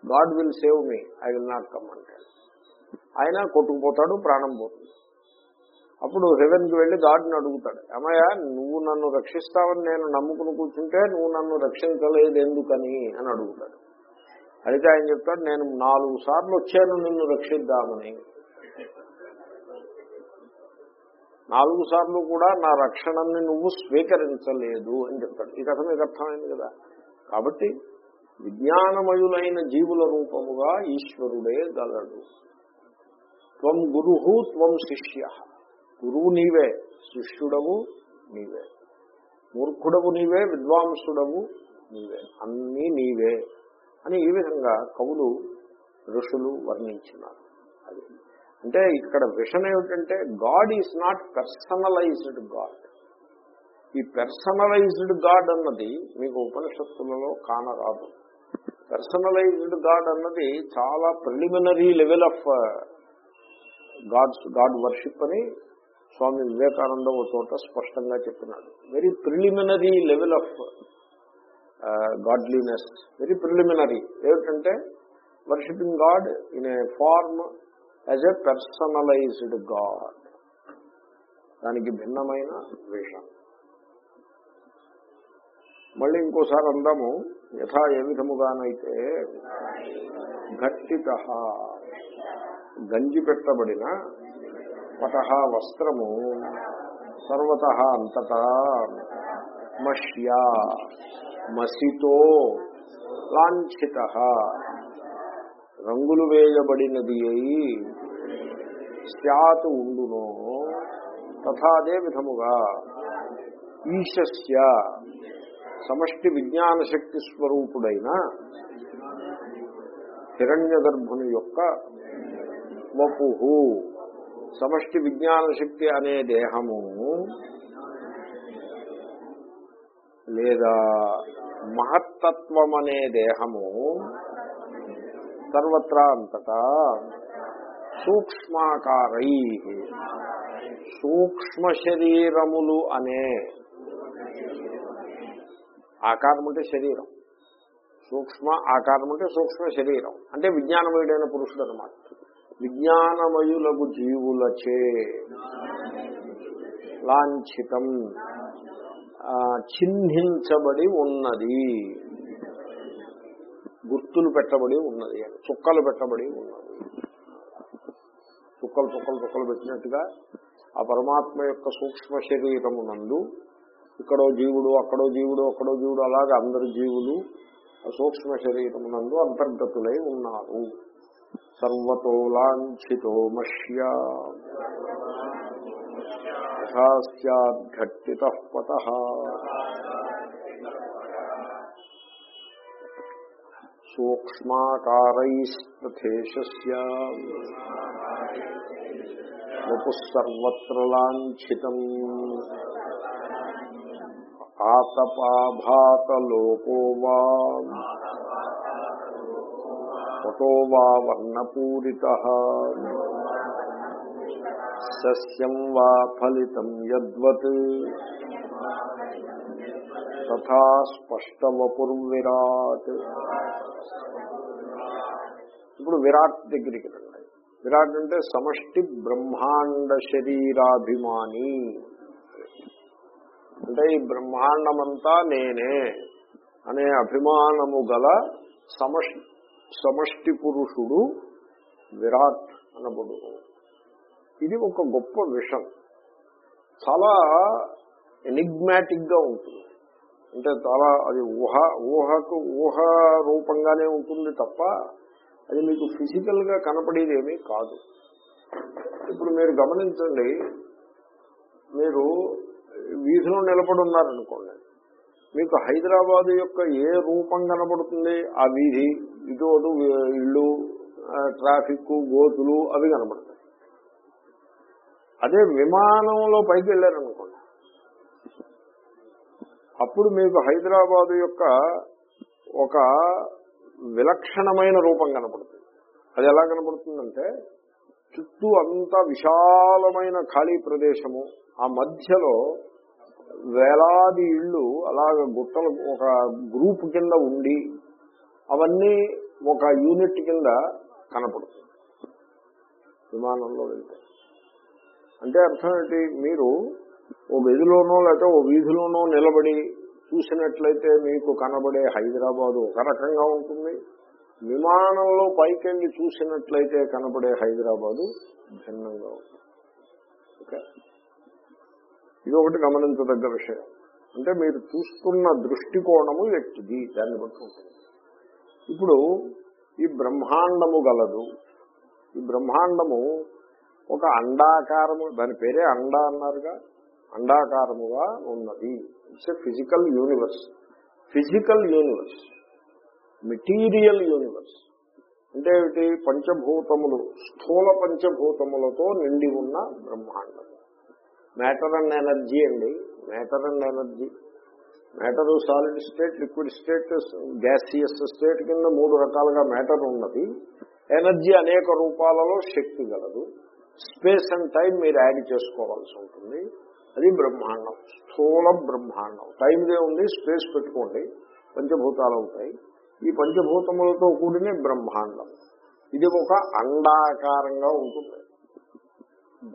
God will save me I will not come అంటాడు ఆయన కొట్టుకుపోతాడు ప్రాణం పోతుంది. అప్పుడు హెవెన్కి వెళ్ళి గాడ్ని అడుగుతాడు ఏమయ్యా నువ్వు నన్ను రక్షిస్తావని నేను నమ్ముకుని కూర్చుంటే నువ్వు నన్ను రక్షించలేదు ఎందుకని అని అడుగుతాడు. అయితే ఆయన చెప్తాడు నేను నాలుగు సార్లు వచ్చాను నిన్ను రక్షిద్దామని. నాలుగు సార్లు కూడా నా రక్షణని నువ్వు స్వీకరించలేదు అని చెప్తాడు. ఈ కథ మీకు అర్థమైంది కదా? కాబట్టి విజ్ఞానమయులైన జీవుల రూపముగా ఈశ్వరుడే గలడు. త్వం గురు త్వం శిష్య. గురువు నీవే శిష్యుడవు నీవే. మూర్ఖుడవు నీవే విద్వాంసుడవు నీవే. అన్నీ నీవే. అని ఈ విధంగా కవులు ఋషులు వర్ణించినారు. అది అంటే ఇక్కడ విషన్ ఏమిటంటే God is not personalized God ఈ పర్సనలైజ్డ్ గాడ్ అన్నది మీకు ఉపనిషత్తులలో కానరాదు. పర్సనలైజ్డ్ గాడ్ అన్నది చాలా preliminary level of gods God worship అని స్వామి వివేకానంద ఒక చోట స్పష్టంగా చెప్పినాడు. Very preliminary level of godliness very preliminary ఏమిటంటే worshipping God in a form as a personalized God దానికి భిన్నమైన విషయం మళ్ళీ ఇంకోసారి అందాము. యథా ఏ విధముగానైతే ఘట్టిత గంజి పెట్టబడిన పటహ వస్త్రము సర్వత అంతటా మష్యా. మసితో లాంఛిత. రంగులు వేయబడినది అయి స్యాత్ ఉండునో తథాదే విధముగా ఈశస్య సమష్టి విజ్ఞాన శక్తి స్వరూపుడైన హిరణ్య గర్భుని యొక్క వపుహు సమష్టి విజ్ఞాన శక్తి అనే దేహము లేదా మహత్తత్వం అనే దేహము సర్వత్రా అంతటా సూక్ష్మాకారై. సూక్ష్మ శరీరములు అనే ఆకారం అంటే శరీరం. సూక్ష్మ ఆకారం అంటే సూక్ష్మ శరీరం. అంటే విజ్ఞానమయుడైన పురుషుడు అనమాట విజ్ఞానమయులకు జీవులచే లాంఛితం. చిహ్నించబడి ఉన్నది. గుర్తులు పెట్టబడి ఉన్నది చుక్కలు పెట్టబడి ఉన్నది. చుక్కలు చుక్కలు చుక్కలు పెట్టినట్టుగా ఆ పరమాత్మ యొక్క సూక్ష్మ శరీరమునందు ఇక్కడో జీవుడు అక్కడో జీవుడు అక్కడో జీవుడు అలాగే అందరు జీవులు ఆ సూక్ష్మ శరీరమునందు అంతర్గతులై ఉన్నారు. సర్వతో లాంఛితో మష్యా యథాస్యాద్ఘట్టిత పట సూక్ష్మాకారైస్తథేషస్య వపుసర్వత్ర లాంఛితం. ఆతపాభాతలోకో వా. పటో వా వర్ణపూరిత. సస్యం వా ఫలితం యద్వత్. తథా స్పష్టవపుర్విరాట్. ఇప్పుడు విరాట్ దగ్గరికి రండి విరాట్ అంటే సమష్టి బ్రహ్మాండ శరీరాభిమాని. అంటే ఈ బ్రహ్మాండమంతా నేనే అనే అభిమానము గల సమష్టి సమష్టి పురుషుడు విరాట్ అనబడు ఇది ఒక గొప్ప విషం. చాలా ఎనిగ్మాటిక్గా ఉంటుంది. అంటే చాలా అది ఊహ ఊహకు ఊహ రూపంగానే ఉంటుంది తప్ప అది మీకు ఫిజికల్గా కాదు. ఇప్పుడు మీరు గమనించండి మీరు వీధిలో నిలబడి ఉన్నారనుకోండి మీకు హైదరాబాద్ యొక్క ఏ రూపం కనబడుతుంది? ఆ వీధి ఇటు ఇల్లు ఇళ్ళు ట్రాఫిక్ గోతులు అవి కనబడతాయి. అదే విమానంలో పైకి వెళ్ళారనుకోండి. అప్పుడు మీకు హైదరాబాదు యొక్క ఒక విలక్షణమైన రూపం కనపడుతుంది. అది ఎలా కనపడుతుందంటే చుట్టూ అంతా విశాలమైన ఖాళీ ప్రదేశము. ఆ మధ్యలో వేలాది ఇళ్ళు అలాగ గుట్టలు ఒక గ్రూప్ కింద ఉండి అవన్నీ ఒక యూనిట్ కింద కనపడుతుంది. విమానంలో వెళ్తే. అంటే అర్థం ఏంటి? మీరు ఓ గదిలోనో లేకపోతే ఓ వీధిలోనో నిలబడి చూసినట్లయితే మీకు కనబడే హైదరాబాదు ఒక రకంగా ఉంటుంది. విమానంలో పైకెళ్ళి చూసినట్లయితే కనబడే హైదరాబాదు భిన్నంగా ఉంటుంది. ఓకే? ఇది ఒకటి గమనించదగ్గ విషయం. అంటే మీరు చూస్తున్న దృష్టికోణము వ్యక్తిది దాన్ని బట్టి ఉంటుంది. ఇప్పుడు ఈ బ్రహ్మాండము గలదు. ఈ బ్రహ్మాండము ఒక అండాకారము దాని పేరే అండా అన్నారుగా? అండాకారముగా ఉన్నది. It's a physical universe physical universe material universe అంటే ఏమిటి? పంచభూతములు. స్థూల పంచభూతములతో నిండి ఉన్న బ్రహ్మాండం మ్యాటర్ అండ్ ఎనర్జీ అండి. Matter and energy matter solid state liquid state gaseous state కింద మూడు రకాలుగా మ్యాటర్ ఉన్నది. ఎనర్జీ అనేక రూపాలలో శక్తి గలదు. స్పేస్ అండ్ టైం మీరు యాడ్ చేసుకోవాల్సి ఉంటుంది. అది బ్రహ్మాండం. స్థూల బ్రహ్మాండం. టైందే ఉంది స్పేస్ పెట్టుకోండి. పంచభూతాలు ఉంటాయి. ఈ పంచభూతములతో కూడిన బ్రహ్మాండం. ఇది ఒక అండాకారంగా ఉంటుంది.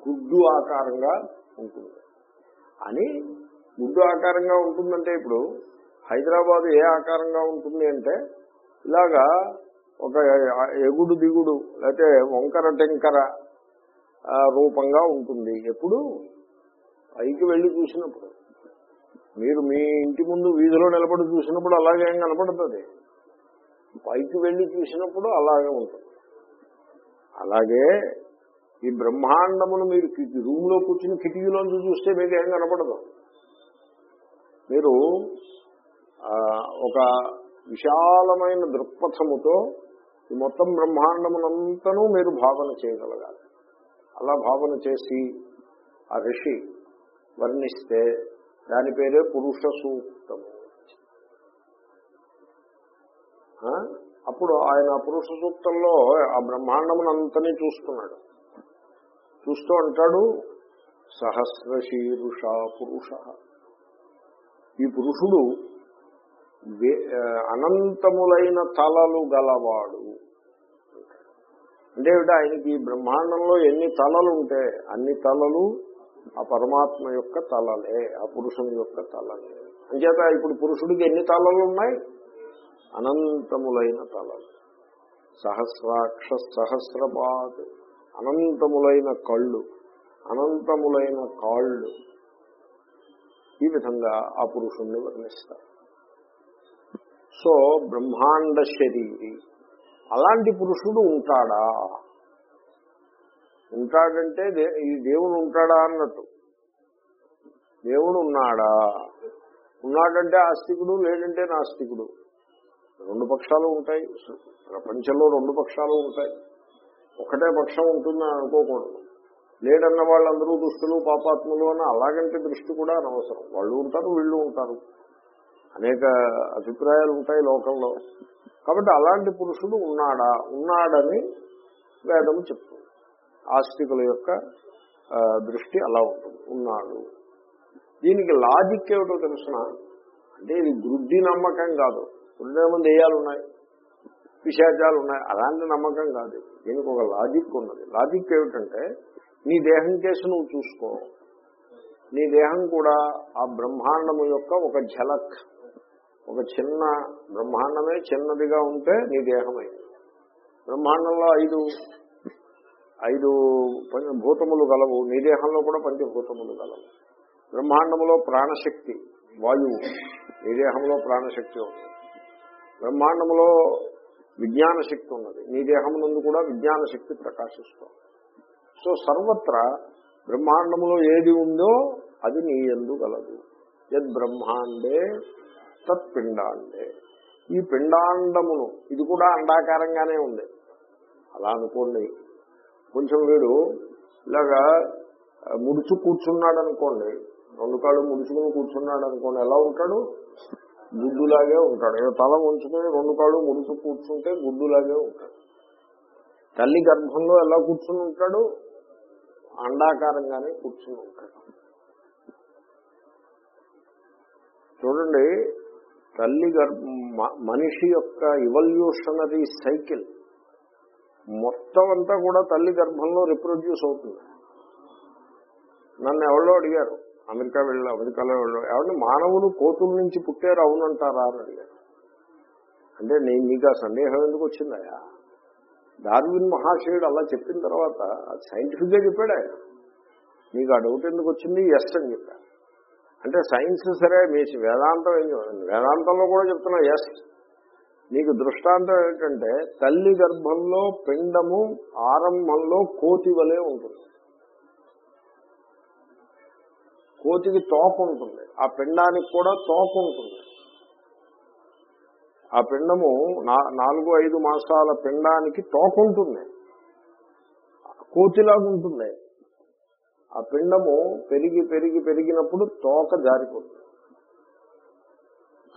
గుడ్డు ఆకారంగా ఉంటుంది. అని గుడ్డు ఆకారంగా ఉంటుందంటే ఇప్పుడు హైదరాబాద్ ఏ ఆకారంగా ఉంటుంది అంటే ఇలాగా ఒక ఎగుడు దిగుడు లేకపోతే వంకర టెంకర రూపంగా ఉంటుంది. ఎప్పుడు? పైకి వెళ్ళి చూసినప్పుడు. మీరు మీ ఇంటి ముందు వీధిలో నిలబడి చూసినప్పుడు అలాగే ఏం కనపడుతుంది? పైకి వెళ్ళి చూసినప్పుడు అలాగే ఉంటుంది. అలాగే ఈ బ్రహ్మాండమును మీరు రూమ్లో కూర్చుని కిటికీలోంచి చూస్తే మీకు ఏం కనపడదు. మీరు ఒక విశాలమైన దృక్పథముతో ఈ మొత్తం బ్రహ్మాండమునంతనూ మీరు భావన చేయగలగాలి. అలా భావన చేసి ఆ ఋషి వర్ణిస్తే దాని పేరే పురుష సూక్తము ఆ? అప్పుడు ఆయన పురుష సూక్తంలో ఆ బ్రహ్మాండమునంతని చూస్తున్నాడు. చూస్తూ అంటాడు సహస్రశీరుష పురుష. ఈ పురుషుడు అనంతములైన తలలు గలవాడు. అంటే ఏమిటి? ఆయనకి ఈ బ్రహ్మాండంలో ఎన్ని తలలు ఉంటే అన్ని తలలు ఆ పరమాత్మ యొక్క తలలే ఆ పురుషుని యొక్క తలలే. అంచేత ఇప్పుడు పురుషుడికి ఎన్ని తలలు ఉన్నాయి అనంతములైన తలలు. సహస్రాక్ష సహస్రపాద్ అనంతములైన కళ్ళు. అనంతములైన కాళ్ళు. ఈ విధంగా ఆ పురుషుణ్ణి వర్ణిస్తారు. సో బ్రహ్మాండ శరీరి అలాంటి పురుషుడు ఉంటాడా? ఉంటాడంటే దే- ఈ దేవుడు ఉంటాడా అన్నట్టు. దేవుడు ఉన్నాడా? ఉన్నాడంటే ఆస్తికుడు లేడంటే నాస్తికుడు. రెండు పక్షాలు ఉంటాయి. ప్రపంచంలో రెండు పక్షాలు ఉంటాయి. ఒకటే పక్షం ఉంటుందని అనుకోకూడదు. లేడన్న వాళ్ళందరూ దుష్టులు పాపాత్ములు అని అలాగంటే దృష్టి కూడా అనవసరం. వాళ్ళు ఉంటారు వీళ్ళు ఉంటారు. అనేక అభిప్రాయాలు ఉంటాయి లోకంలో. కాబట్టి అలాంటి పురుషుడు ఉన్నాడా? ఉన్నాడని వేదము చెప్తుంది. ఆస్తికుల యొక్క దృష్టి అలా ఉంటుంది. ఉన్నాడు. దీనికి లాజిక్ ఏమిటో తెలుసిన? అంటే ఇది గుడ్డి నమ్మకం కాదు. గుడ్డేమో దెయ్యాలు ఉన్నాయి విశాచాలు ఉన్నాయి అలాంటి నమ్మకం కాదు దీనికి ఒక లాజిక్ ఉన్నది. లాజిక్ ఏమిటంటే నీ దేహం కేసు నువ్వు చూసుకో. నీ దేహం కూడా ఆ బ్రహ్మాండము యొక్క ఒక ఝలక్. ఒక చిన్న బ్రహ్మాండమే చిన్నదిగా ఉంటే నీ దేహమైంది బ్రహ్మాండంలో ఐదు ఐదు భూతములు గలవు. నీ దేహంలో కూడా పంచభూతములు గలవు. బ్రహ్మాండములో ప్రాణశక్తి వాయువు. నీ దేహంలో ప్రాణశక్తి ఉంది బ్రహ్మాండములో విజ్ఞాన శక్తి ఉన్నది. నీ దేహం నందు కూడా విజ్ఞాన శక్తి ప్రకాశిస్తుంది. సో సర్వత్రా బ్రహ్మాండములో ఏది ఉందో అది నీ ఎందు గలదు. యద్ బ్రహ్మాండే తత్పిండాండే. ఈ పిండాండమును ఇది కూడా అండాకారంగానే ఉంది. అలా అనుకోండి. కొంచెం వీడు ఇలాగా ముడుచు కూర్చున్నాడు అనుకోండి రెండు కాళ్ళు ముడుచుకుని కూర్చున్నాడు అనుకోండి ఎలా ఉంటాడు? గుడ్డులాగే ఉంటాడు. తల ఉంచుకుని రెండు కాళ్ళు ముడుచు కూర్చుంటే గుడ్డులాగే ఉంటాడు. తల్లి గర్భంలో ఎలా కూర్చుని ఉంటాడు? అండాకారంగానే కూర్చుని ఉంటాడు. చూడండి తల్లి మ- మనిషి యొక్క ఇవల్యూషనరీ సైకిల్ మొత్తం అంతా కూడా తల్లి గర్భంలో రిప్రొడ్యూస్ అవుతుంది. నన్ను ఎవరో అడిగారు అమెరికా వెళ్ళి అమెరికాలో వెళ్ళి ఎవరిని మానవులు కోతుల నుంచి పుట్టారు అవునంటారా అని అడిగారు. అంటే నేను మీకు ఆ సందేహం ఎందుకు వచ్చిందయా డార్విన్ మహాశయుడు అలా చెప్పిన తర్వాత అది సైంటిఫిక్గా చెప్పాడు ఆయన మీకు ఆ డౌట్ ఎందుకు వచ్చింది? ఎస్ అని అంటే సైన్స్ సరే మీ వేదాంతం ఏం వేదాంతంలో కూడా చెప్తున్నా ఎస్ మీకు దృష్టాంతం ఏంటంటే తల్లి గర్భంలో పిండము ఆరంభంలో కోతి వలె ఉంటుంది. కోతికి తోక ఉంటుంది. ఆ పిండానికి కూడా తోక ఉంటుంది. ఆ పిండము నా- నాలుగు ఐదు మాసాల పిండానికి తోక ఉంటుంది. కోతిలాగా ఉంటుంది. ఆ పిండము పెరిగి పెరిగి పెరిగినప్పుడు తోక జారిపోతుంది.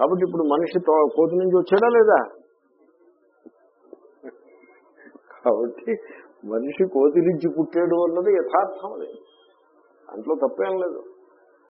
కాబట్టి ఇప్పుడు మనిషి తో- కోతి నుంచి వచ్చాడా లేదా? కాబట్టి మనిషి కోతి నుంచి పుట్టాడు అన్నది యథార్థం అది దాంట్లో తప్పేం లేదు.